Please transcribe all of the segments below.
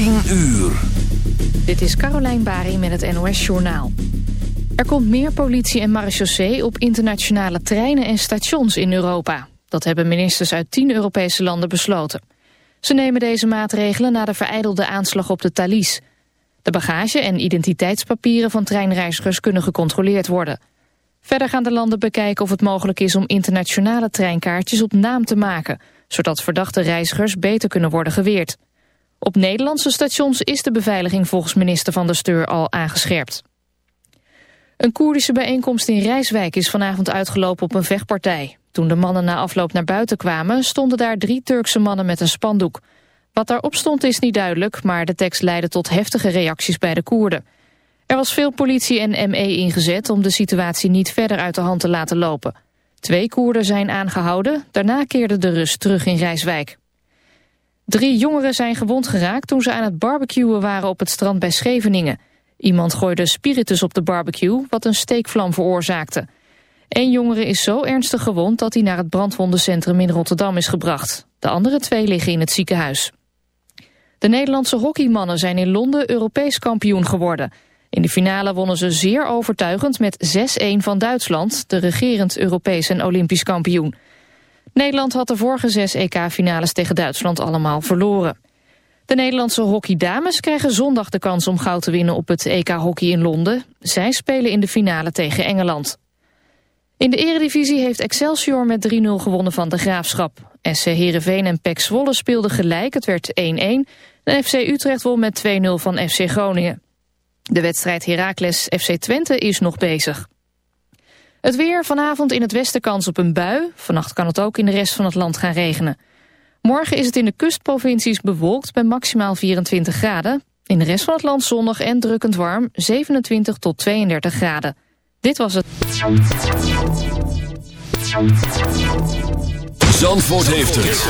10 uur. Dit is Carolijn Bari met het NOS Journaal. Er komt meer politie en marechaussee op internationale treinen en stations in Europa. Dat hebben ministers uit 10 Europese landen besloten. Ze nemen deze maatregelen na de vereidelde aanslag op de Thalys. De bagage en identiteitspapieren van treinreizigers kunnen gecontroleerd worden. Verder gaan de landen bekijken of het mogelijk is om internationale treinkaartjes op naam te maken... zodat verdachte reizigers beter kunnen worden geweerd. Op Nederlandse stations is de beveiliging volgens minister Van der Steur al aangescherpt. Een Koerdische bijeenkomst in Rijswijk is vanavond uitgelopen op een vechtpartij. Toen de mannen na afloop naar buiten kwamen... stonden daar drie Turkse mannen met een spandoek. Wat daarop stond is niet duidelijk... maar de tekst leidde tot heftige reacties bij de Koerden. Er was veel politie en ME ingezet... om de situatie niet verder uit de hand te laten lopen. Twee Koerden zijn aangehouden. Daarna keerde de rust terug in Rijswijk. Drie jongeren zijn gewond geraakt toen ze aan het barbecuen waren op het strand bij Scheveningen. Iemand gooide spiritus op de barbecue, wat een steekvlam veroorzaakte. Eén jongere is zo ernstig gewond dat hij naar het brandwondencentrum in Rotterdam is gebracht. De andere twee liggen in het ziekenhuis. De Nederlandse hockeymannen zijn in Londen Europees kampioen geworden. In de finale wonnen ze zeer overtuigend met 6-1 van Duitsland, de regerend Europees en Olympisch kampioen. Nederland had de vorige zes EK-finales tegen Duitsland allemaal verloren. De Nederlandse hockeydames krijgen zondag de kans om goud te winnen op het EK-hockey in Londen. Zij spelen in de finale tegen Engeland. In de eredivisie heeft Excelsior met 3-0 gewonnen van de Graafschap. SC Heerenveen en PEC Zwolle speelden gelijk, het werd 1-1. En FC Utrecht won met 2-0 van FC Groningen. De wedstrijd Heracles FC Twente is nog bezig. Het weer vanavond in het westen kans op een bui. Vannacht kan het ook in de rest van het land gaan regenen. Morgen is het in de kustprovincies bewolkt bij maximaal 24 graden. In de rest van het land zonnig en drukkend warm, 27 tot 32 graden. Dit was het. Zandvoort heeft het.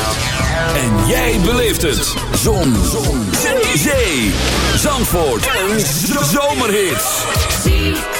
En jij beleeft het. Zon. Zon. Zee. Zandvoort. Een zomerhit.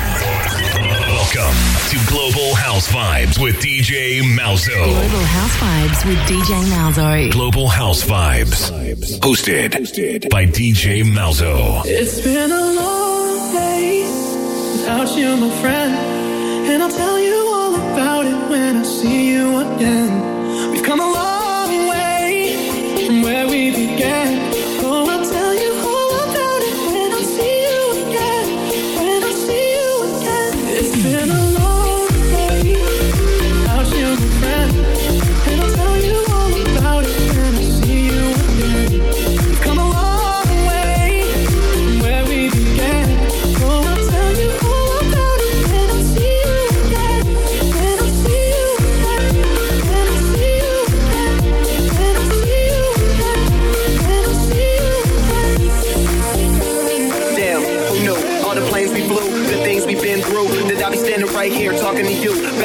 Welcome to Global House Vibes with DJ Malzo. Global House Vibes with DJ Malzo. Global House Vibes. Hosted by DJ Malzo. It's been a long day without you, my friend. And I'll tell you all about it when I see you again. We've come a long way from where we began.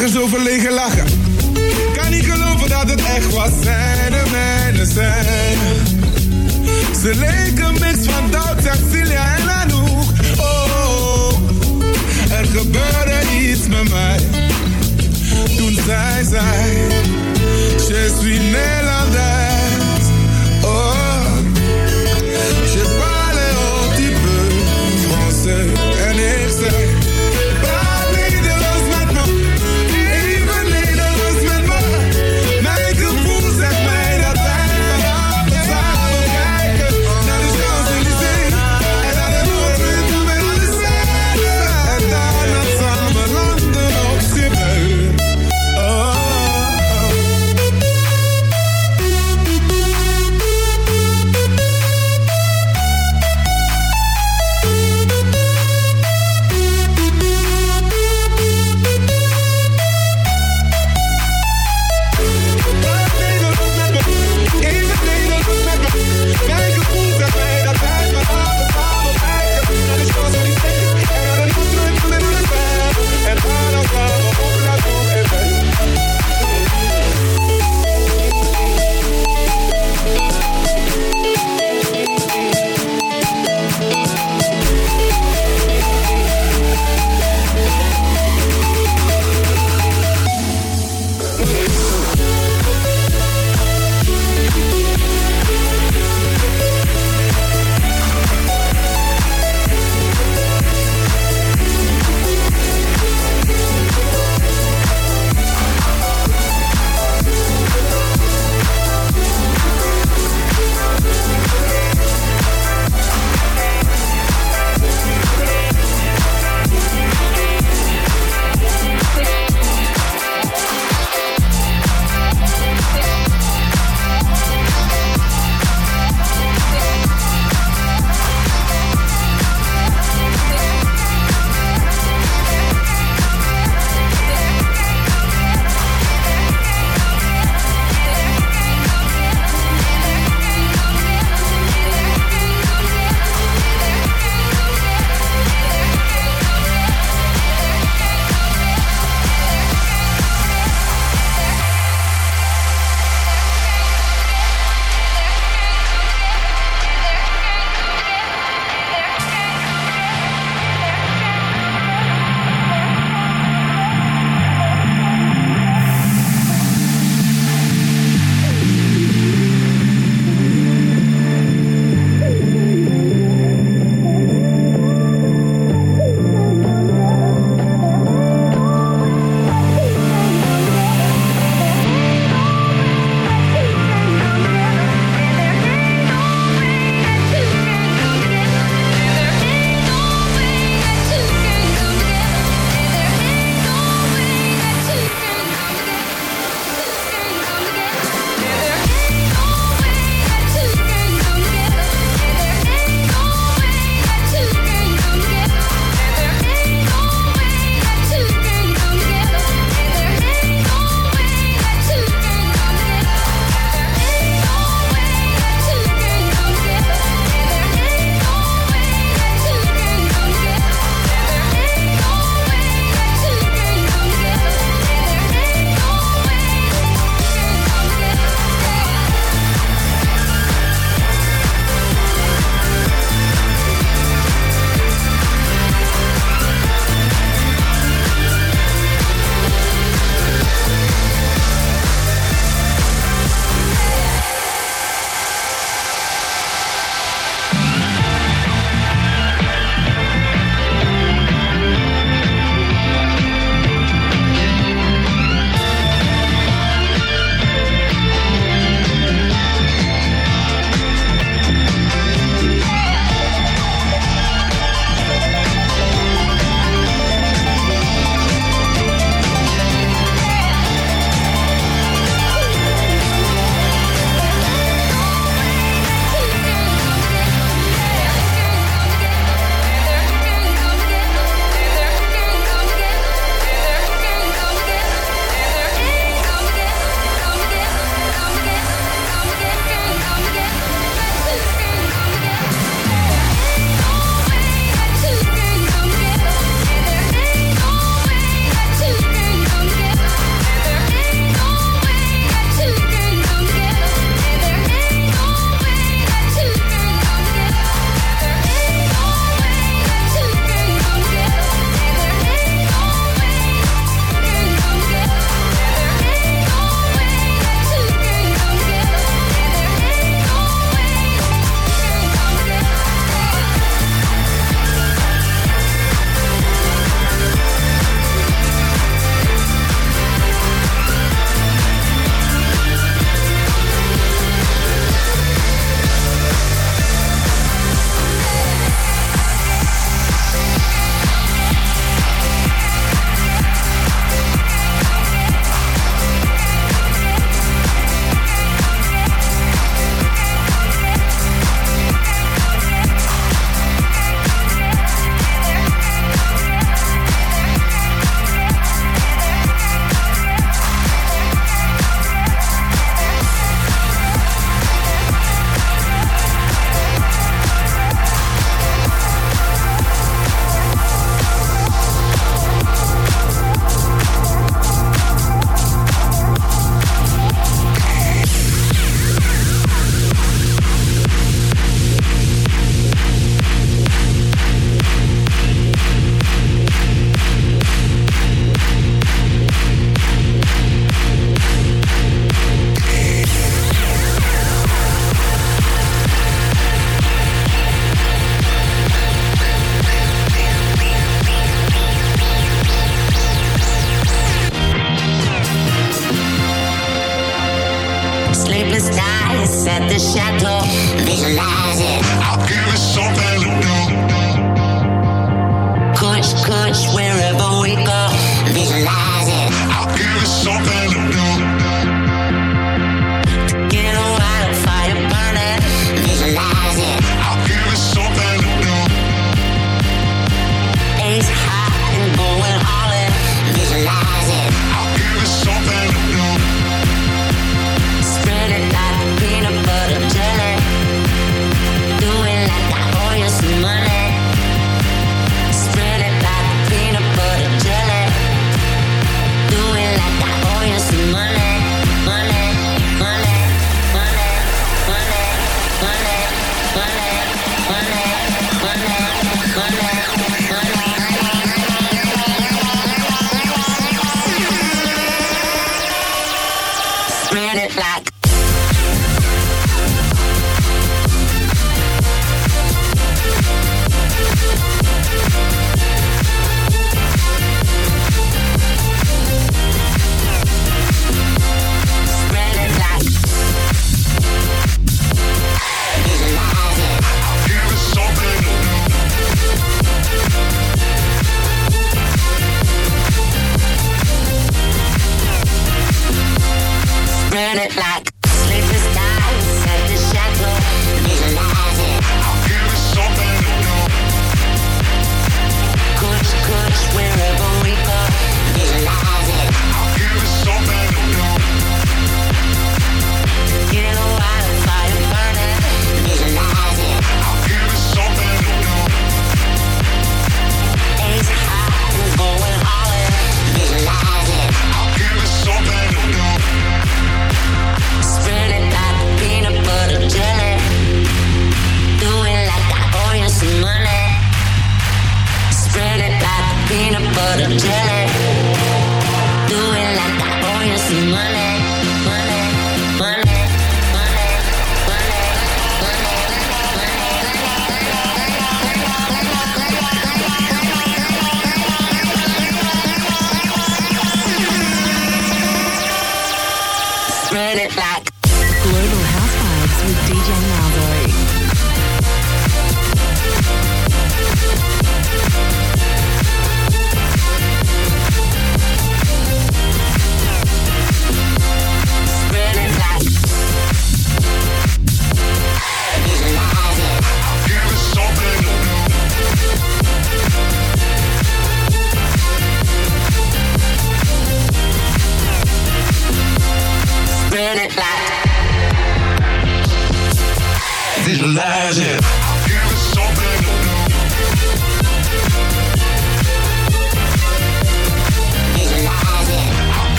Ik zag er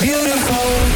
beautiful